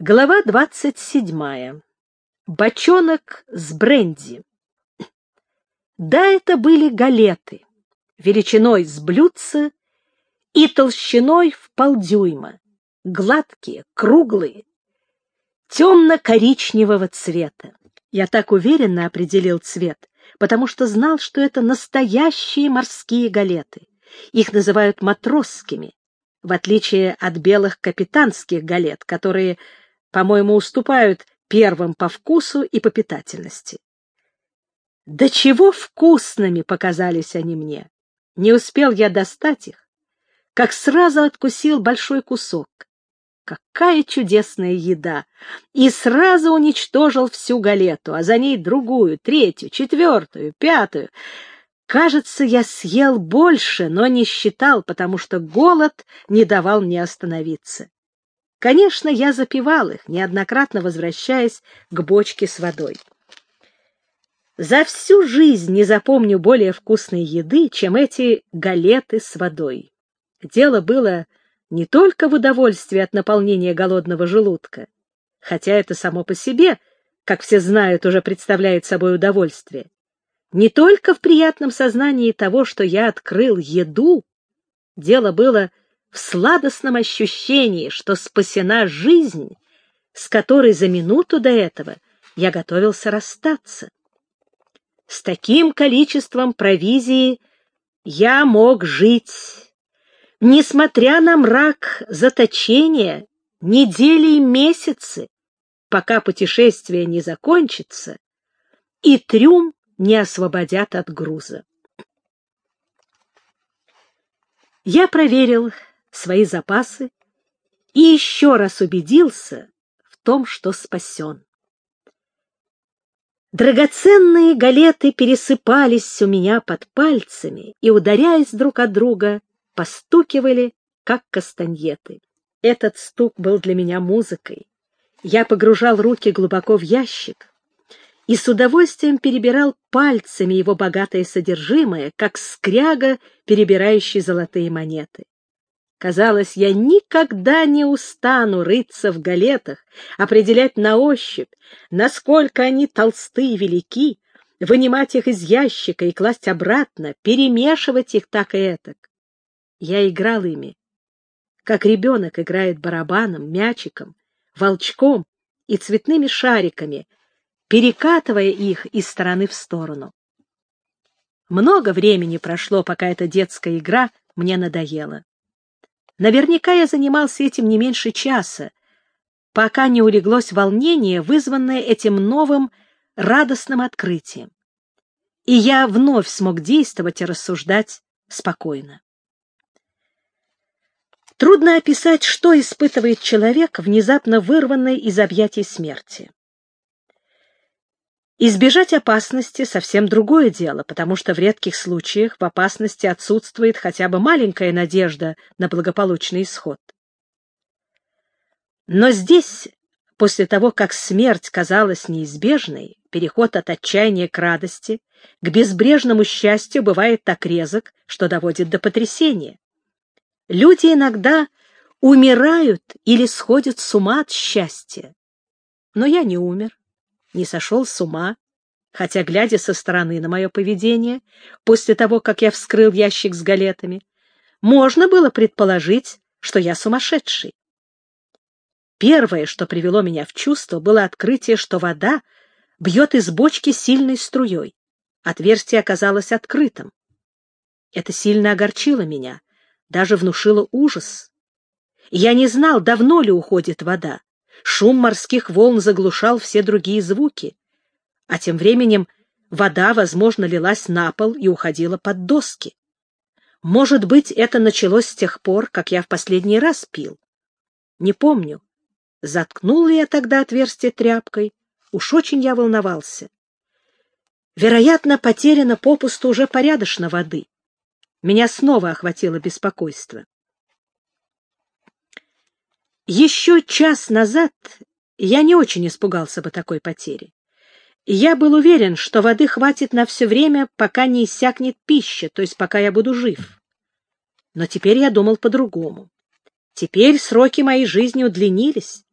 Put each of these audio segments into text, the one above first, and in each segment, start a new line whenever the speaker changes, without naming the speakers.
Глава двадцать седьмая. Бочонок с бренди. Да, это были галеты, величиной с блюдца и толщиной в полдюйма, гладкие, круглые, темно-коричневого цвета. Я так уверенно определил цвет, потому что знал, что это настоящие морские галеты. Их называют матросскими, в отличие от белых капитанских галет, которые по-моему, уступают первым по вкусу и по питательности. Да чего вкусными показались они мне! Не успел я достать их, как сразу откусил большой кусок. Какая чудесная еда! И сразу уничтожил всю галету, а за ней другую, третью, четвертую, пятую. Кажется, я съел больше, но не считал, потому что голод не давал мне остановиться. Конечно, я запивал их, неоднократно возвращаясь к бочке с водой. За всю жизнь не запомню более вкусной еды, чем эти галеты с водой. Дело было не только в удовольствии от наполнения голодного желудка, хотя это само по себе, как все знают, уже представляет собой удовольствие, не только в приятном сознании того, что я открыл еду, дело было в сладостном ощущении, что спасена жизнь, с которой за минуту до этого я готовился расстаться. С таким количеством провизии я мог жить, несмотря на мрак заточения, недели и месяцы, пока путешествие не закончится и трюм не освободят от груза. Я проверил свои запасы и еще раз убедился в том, что спасен. Драгоценные галеты пересыпались у меня под пальцами и, ударяясь друг от друга, постукивали, как кастаньеты. Этот стук был для меня музыкой. Я погружал руки глубоко в ящик и с удовольствием перебирал пальцами его богатое содержимое, как скряга, перебирающий золотые монеты. Казалось, я никогда не устану рыться в галетах, определять на ощупь, насколько они толсты и велики, вынимать их из ящика и класть обратно, перемешивать их так и этак. Я играл ими, как ребенок играет барабаном, мячиком, волчком и цветными шариками, перекатывая их из стороны в сторону. Много времени прошло, пока эта детская игра мне надоела. Наверняка я занимался этим не меньше часа, пока не улеглось волнение, вызванное этим новым радостным открытием. И я вновь смог действовать и рассуждать спокойно. Трудно описать, что испытывает человек, внезапно вырванный из объятий смерти. Избежать опасности — совсем другое дело, потому что в редких случаях в опасности отсутствует хотя бы маленькая надежда на благополучный исход. Но здесь, после того, как смерть казалась неизбежной, переход от отчаяния к радости, к безбрежному счастью бывает так резок, что доводит до потрясения. Люди иногда умирают или сходят с ума от счастья. Но я не умер не сошел с ума, хотя, глядя со стороны на мое поведение, после того, как я вскрыл ящик с галетами, можно было предположить, что я сумасшедший. Первое, что привело меня в чувство, было открытие, что вода бьет из бочки сильной струей. Отверстие оказалось открытым. Это сильно огорчило меня, даже внушило ужас. Я не знал, давно ли уходит вода, Шум морских волн заглушал все другие звуки, а тем временем вода, возможно, лилась на пол и уходила под доски. Может быть, это началось с тех пор, как я в последний раз пил. Не помню, заткнул ли я тогда отверстие тряпкой, уж очень я волновался. Вероятно, потеряно попусту уже порядочно воды. Меня снова охватило беспокойство. Еще час назад я не очень испугался бы такой потери. Я был уверен, что воды хватит на все время, пока не иссякнет пища, то есть пока я буду жив. Но теперь я думал по-другому. Теперь сроки моей жизни удлинились.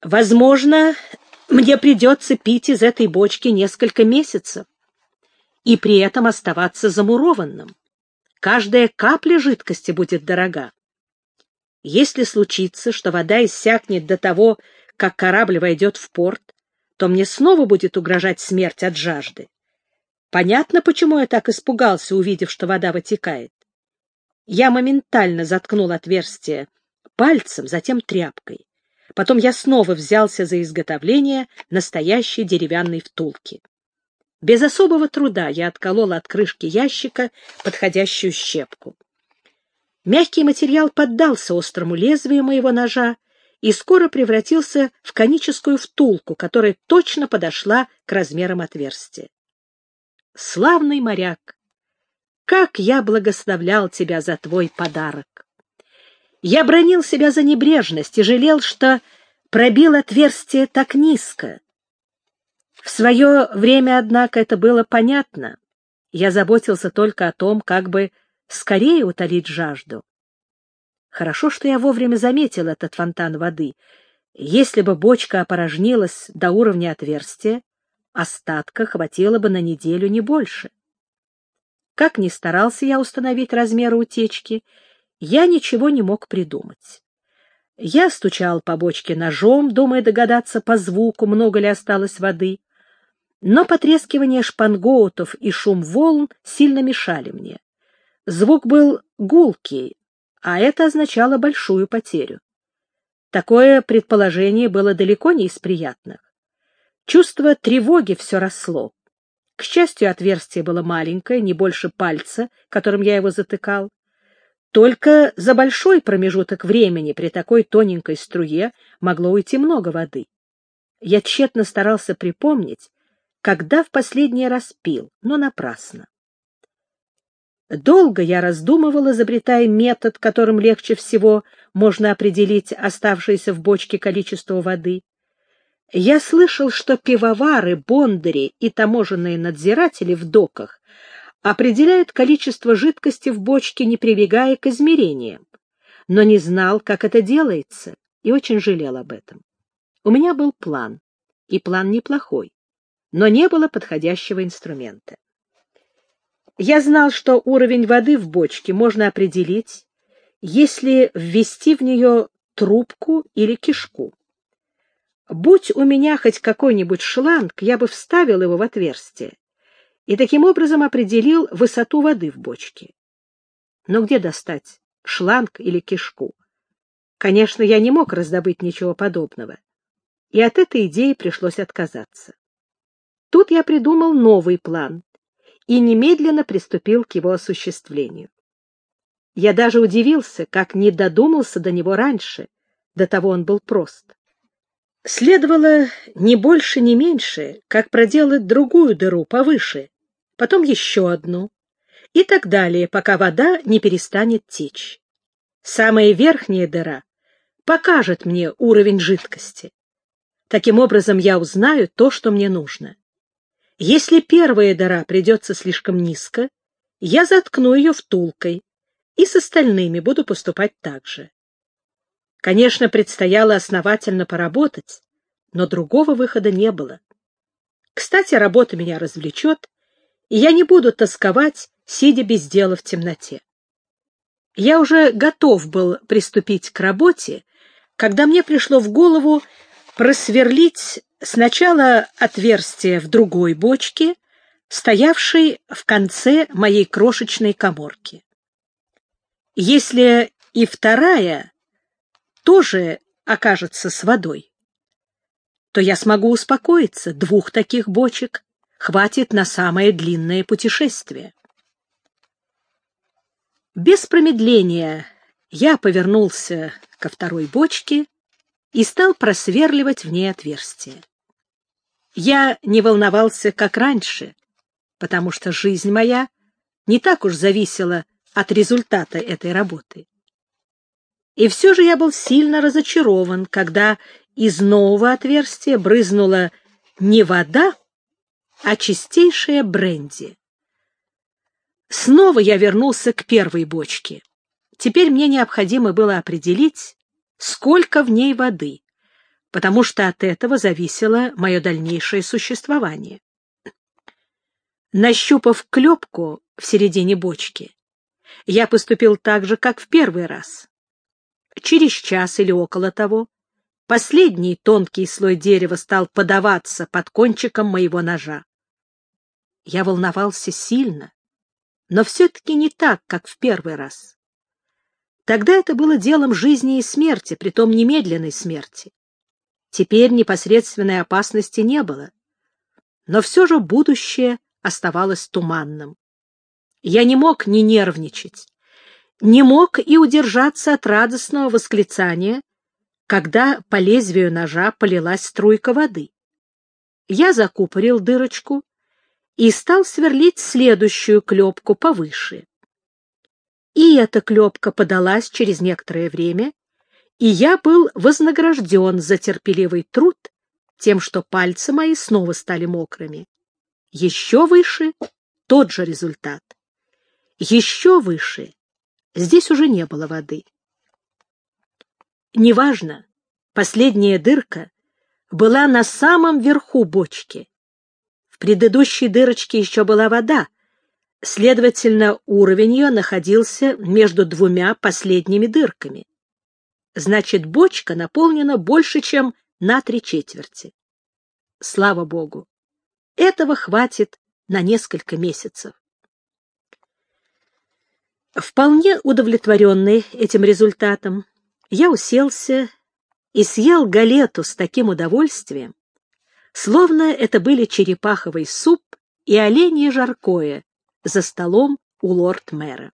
Возможно, мне придется пить из этой бочки несколько месяцев и при этом оставаться замурованным. Каждая капля жидкости будет дорога. Если случится, что вода иссякнет до того, как корабль войдет в порт, то мне снова будет угрожать смерть от жажды. Понятно, почему я так испугался, увидев, что вода вытекает. Я моментально заткнул отверстие пальцем, затем тряпкой. Потом я снова взялся за изготовление настоящей деревянной втулки. Без особого труда я отколол от крышки ящика подходящую щепку. Мягкий материал поддался острому лезвию моего ножа и скоро превратился в коническую втулку, которая точно подошла к размерам отверстия. Славный моряк! Как я благословлял тебя за твой подарок! Я бронил себя за небрежность и жалел, что пробил отверстие так низко. В свое время, однако, это было понятно. Я заботился только о том, как бы скорее утолить жажду. Хорошо, что я вовремя заметил этот фонтан воды. Если бы бочка опорожнилась до уровня отверстия, остатка хватило бы на неделю не больше. Как ни старался я установить размеры утечки, я ничего не мог придумать. Я стучал по бочке ножом, думая догадаться по звуку, много ли осталось воды, но потрескивание шпангоутов и шум волн сильно мешали мне. Звук был гулкий, а это означало большую потерю. Такое предположение было далеко не из приятных. Чувство тревоги все росло. К счастью, отверстие было маленькое, не больше пальца, которым я его затыкал. Только за большой промежуток времени при такой тоненькой струе могло уйти много воды. Я тщетно старался припомнить, когда в последний раз пил, но напрасно. Долго я раздумывал, изобретая метод, которым легче всего можно определить оставшееся в бочке количество воды. Я слышал, что пивовары, бондари и таможенные надзиратели в доках определяют количество жидкости в бочке, не прибегая к измерениям, но не знал, как это делается, и очень жалел об этом. У меня был план, и план неплохой, но не было подходящего инструмента. Я знал, что уровень воды в бочке можно определить, если ввести в нее трубку или кишку. Будь у меня хоть какой-нибудь шланг, я бы вставил его в отверстие и таким образом определил высоту воды в бочке. Но где достать шланг или кишку? Конечно, я не мог раздобыть ничего подобного, и от этой идеи пришлось отказаться. Тут я придумал новый план и немедленно приступил к его осуществлению. Я даже удивился, как не додумался до него раньше, до того он был прост. Следовало не больше, не меньше, как проделать другую дыру повыше, потом еще одну, и так далее, пока вода не перестанет течь. Самая верхняя дыра покажет мне уровень жидкости. Таким образом, я узнаю то, что мне нужно. Если первая дыра придется слишком низко, я заткну ее втулкой, и с остальными буду поступать так же. Конечно, предстояло основательно поработать, но другого выхода не было. Кстати, работа меня развлечет, и я не буду тосковать, сидя без дела в темноте. Я уже готов был приступить к работе, когда мне пришло в голову просверлить сначала отверстие в другой бочке, стоявшей в конце моей крошечной коморки. Если и вторая тоже окажется с водой, то я смогу успокоиться, двух таких бочек хватит на самое длинное путешествие. Без промедления я повернулся ко второй бочке и стал просверливать в ней отверстие. Я не волновался, как раньше, потому что жизнь моя не так уж зависела от результата этой работы. И все же я был сильно разочарован, когда из нового отверстия брызнула не вода, а чистейшая бренди. Снова я вернулся к первой бочке. Теперь мне необходимо было определить, сколько в ней воды, потому что от этого зависело мое дальнейшее существование. Нащупав клепку в середине бочки, я поступил так же, как в первый раз. Через час или около того последний тонкий слой дерева стал подаваться под кончиком моего ножа. Я волновался сильно, но все-таки не так, как в первый раз. Тогда это было делом жизни и смерти, притом немедленной смерти. Теперь непосредственной опасности не было, но все же будущее оставалось туманным. Я не мог не нервничать, не мог и удержаться от радостного восклицания, когда по лезвию ножа полилась струйка воды. Я закупорил дырочку и стал сверлить следующую клепку повыше. И эта клепка подалась через некоторое время, и я был вознагражден за терпеливый труд тем, что пальцы мои снова стали мокрыми. Еще выше — тот же результат. Еще выше — здесь уже не было воды. Неважно, последняя дырка была на самом верху бочки. В предыдущей дырочке еще была вода, следовательно, уровень ее находился между двумя последними дырками. Значит, бочка наполнена больше, чем на три четверти. Слава Богу! Этого хватит на несколько месяцев. Вполне удовлетворенный этим результатом, я уселся и съел галету с таким удовольствием, словно это были черепаховый суп и оленье жаркое за столом у лорд-мэра.